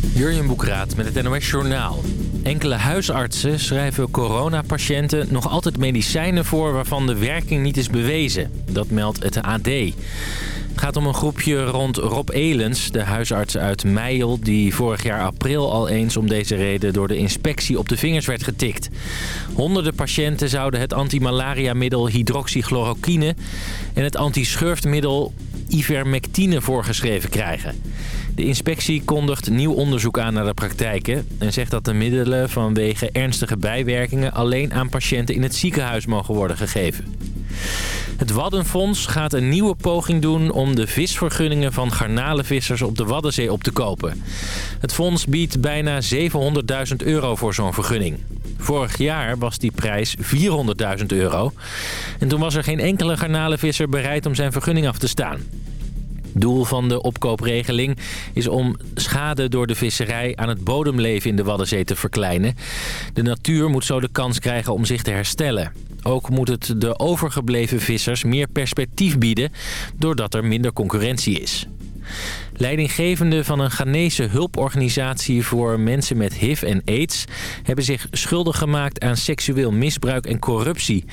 Jurjen Boekraat met het NOS Journaal. Enkele huisartsen schrijven coronapatiënten nog altijd medicijnen voor... waarvan de werking niet is bewezen. Dat meldt het AD. Het gaat om een groepje rond Rob Elens, de huisarts uit Meijel... die vorig jaar april al eens om deze reden door de inspectie op de vingers werd getikt. Honderden patiënten zouden het antimalariamiddel hydroxychloroquine... en het antischurftmiddel ivermectine voorgeschreven krijgen. De inspectie kondigt nieuw onderzoek aan naar de praktijken... en zegt dat de middelen vanwege ernstige bijwerkingen... alleen aan patiënten in het ziekenhuis mogen worden gegeven. Het Waddenfonds gaat een nieuwe poging doen om de visvergunningen van garnalenvissers op de Waddenzee op te kopen. Het fonds biedt bijna 700.000 euro voor zo'n vergunning. Vorig jaar was die prijs 400.000 euro. En toen was er geen enkele garnalenvisser bereid om zijn vergunning af te staan. Doel van de opkoopregeling is om schade door de visserij aan het bodemleven in de Waddenzee te verkleinen. De natuur moet zo de kans krijgen om zich te herstellen. Ook moet het de overgebleven vissers meer perspectief bieden doordat er minder concurrentie is. Leidinggevenden van een Ghanese hulporganisatie voor mensen met HIV en AIDS... hebben zich schuldig gemaakt aan seksueel misbruik en corruptie.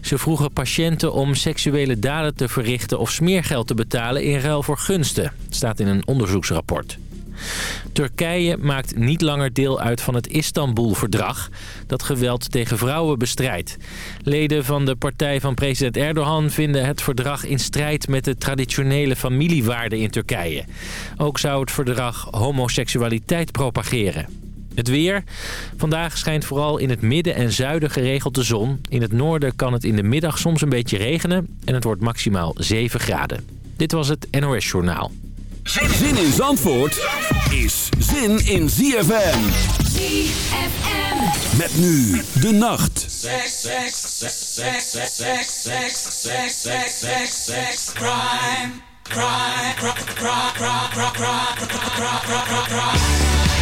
Ze vroegen patiënten om seksuele daden te verrichten of smeergeld te betalen in ruil voor gunsten. staat in een onderzoeksrapport. Turkije maakt niet langer deel uit van het Istanbul-verdrag... dat geweld tegen vrouwen bestrijdt. Leden van de partij van president Erdogan vinden het verdrag in strijd... met de traditionele familiewaarden in Turkije. Ook zou het verdrag homoseksualiteit propageren. Het weer. Vandaag schijnt vooral in het midden en zuiden geregeld de zon. In het noorden kan het in de middag soms een beetje regenen... en het wordt maximaal 7 graden. Dit was het NOS Journaal. Zin in Zandvoort is zin in ZFM. ZFM. Met nu de nacht. Sex, sex, sex, sex, sex, sex, sex, sex, sex, sex, sex, crime, crime, crime, crime, crime, crime, crime, crime, crime, crime.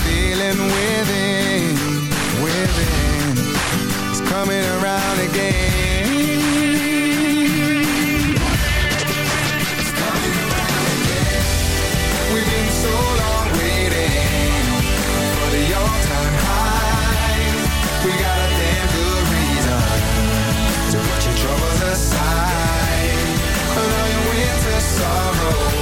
Feeling within, within, it's coming around again. It's coming around again. We've been so long waiting for the all-time high. We got a damn good reason to put your troubles aside. All your winter sorrows,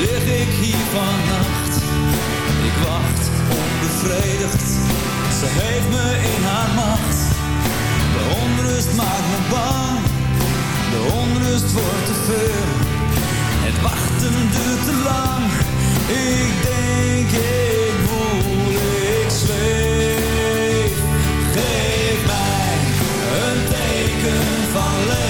Lig ik hier vannacht. Ik wacht onbevredigd, ze heeft me in haar macht. De onrust maakt me bang, de onrust wordt te veel. Het wachten duurt te lang, ik denk ik voel, ik zweef. Geef mij een teken van leven,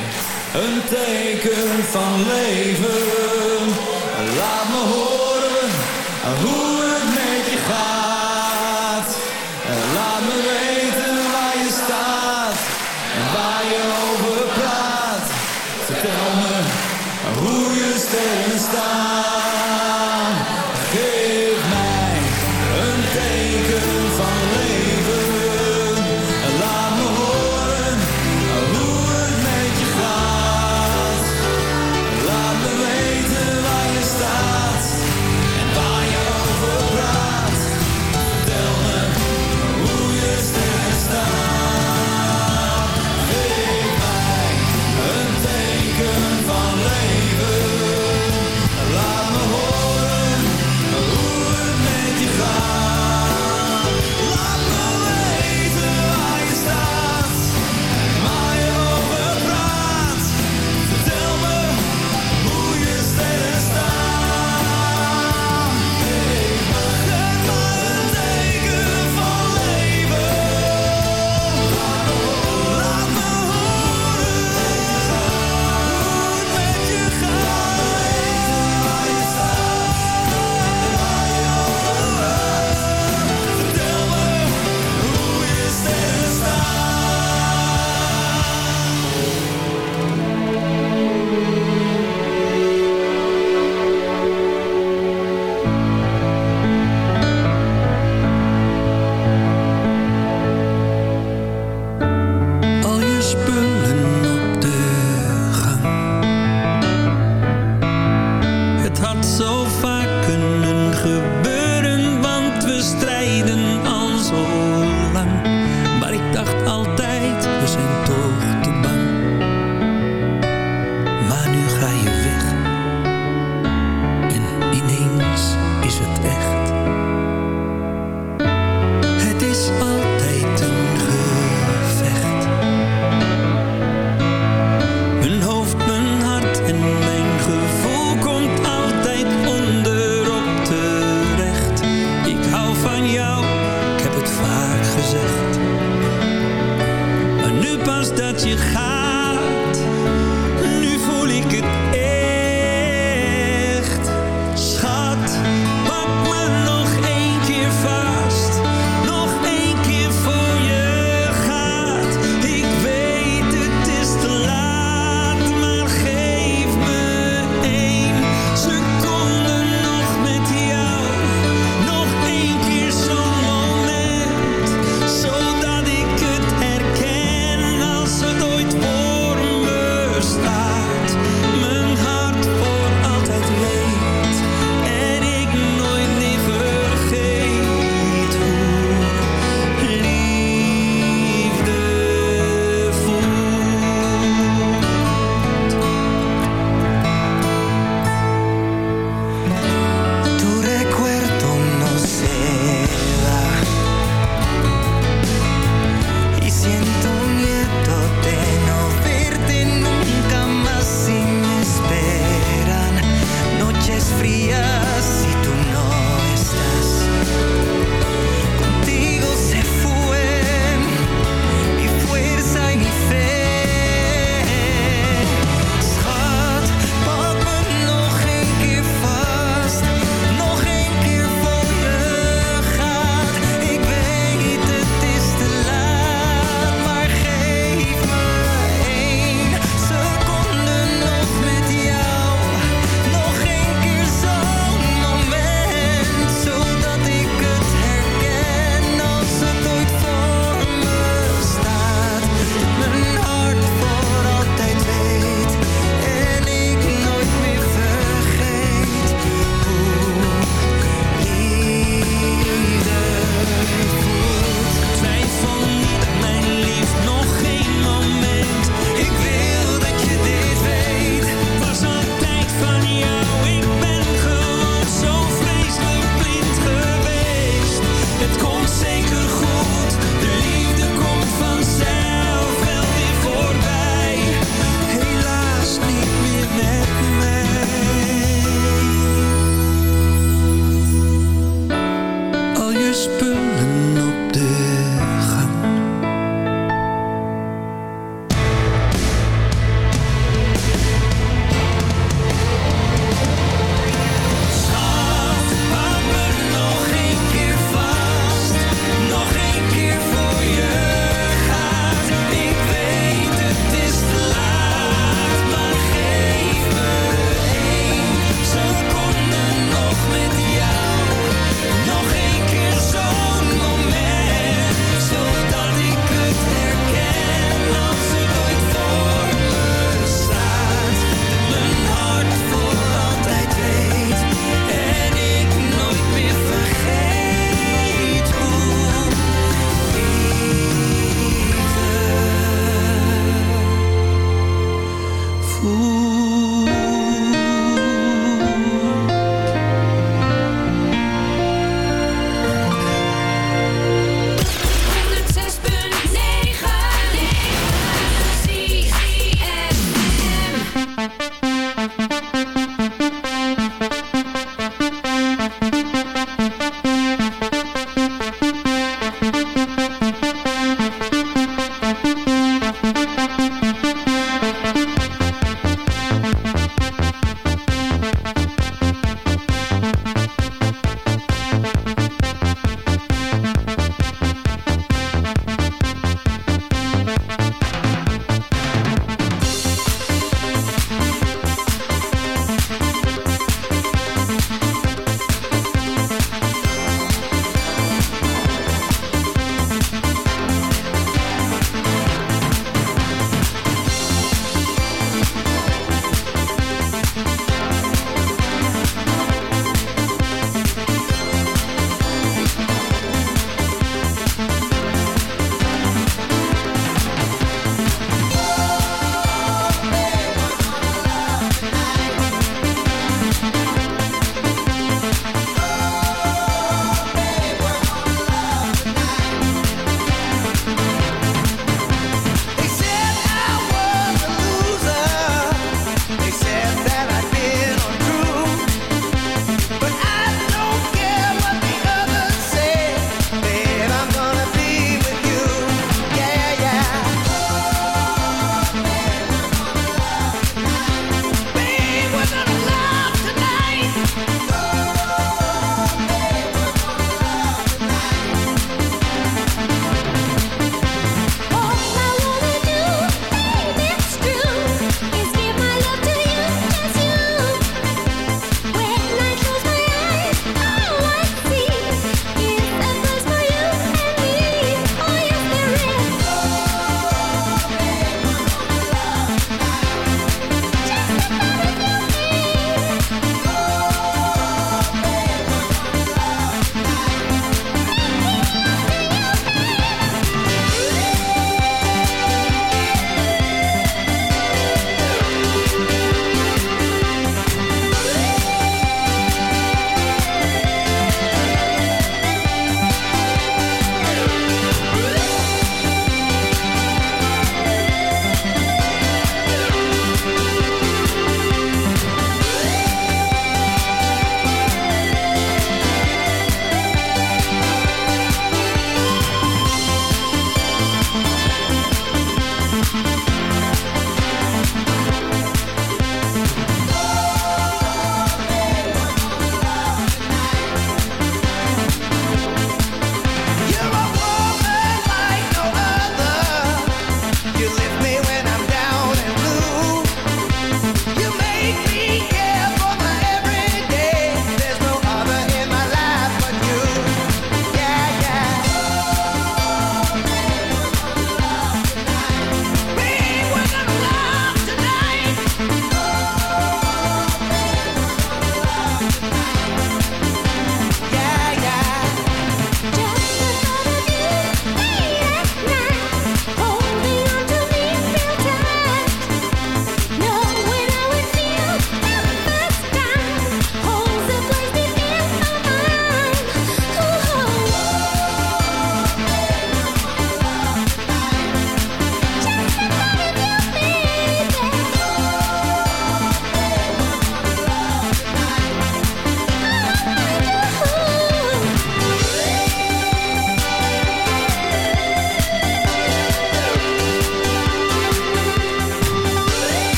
een teken van leven. Laat me horen hoe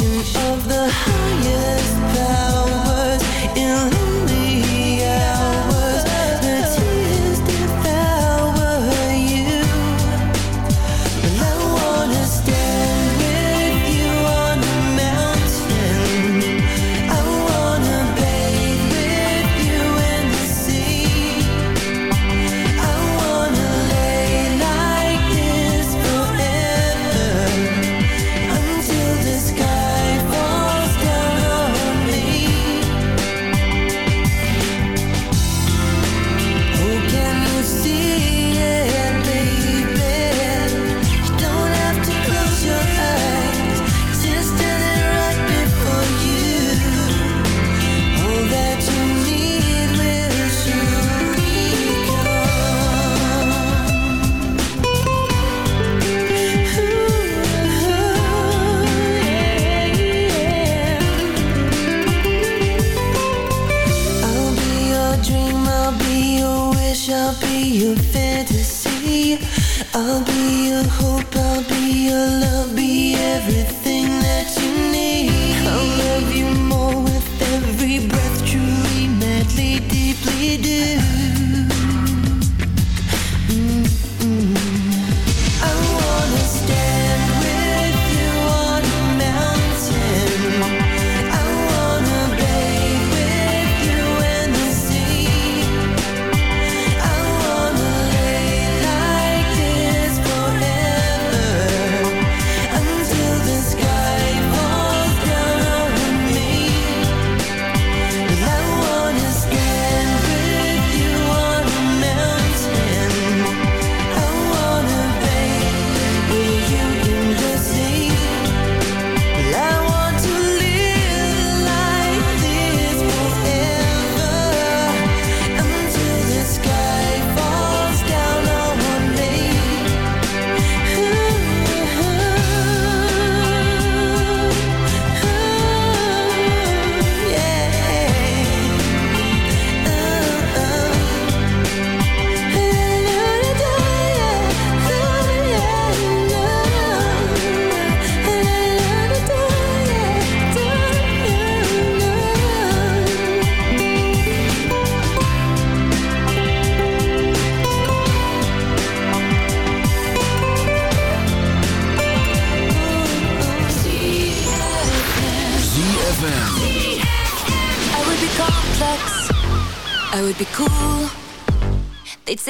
of the highest power.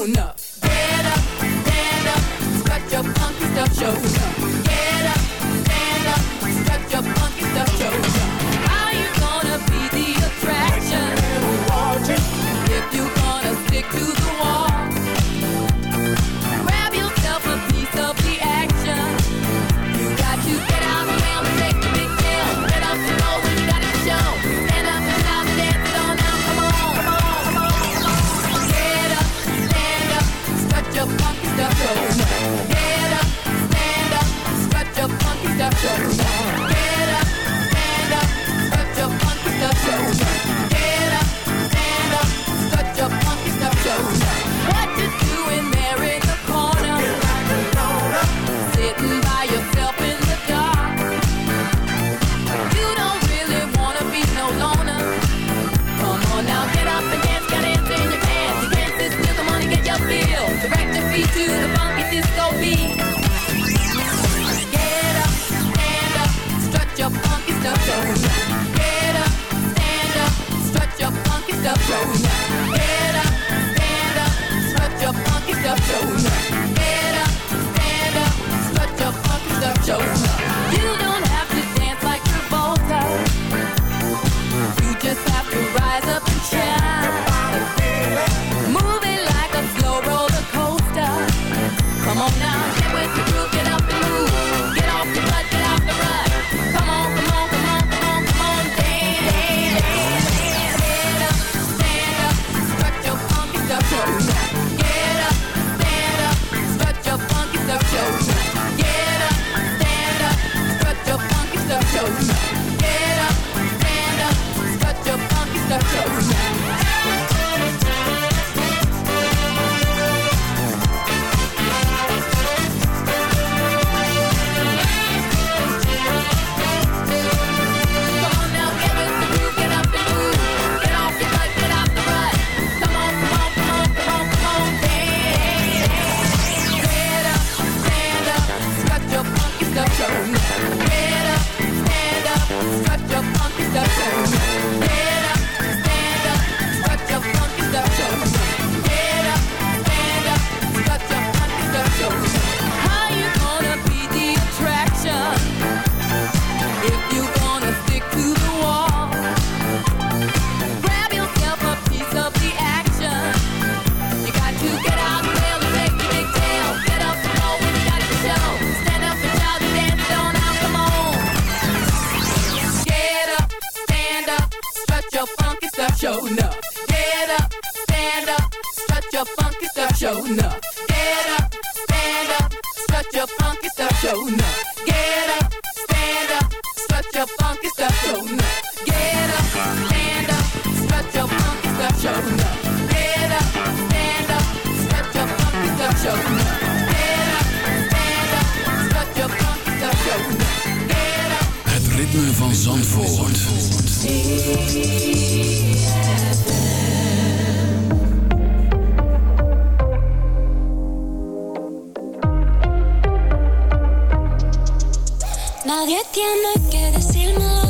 going up. Nadie tiene que decírmelo.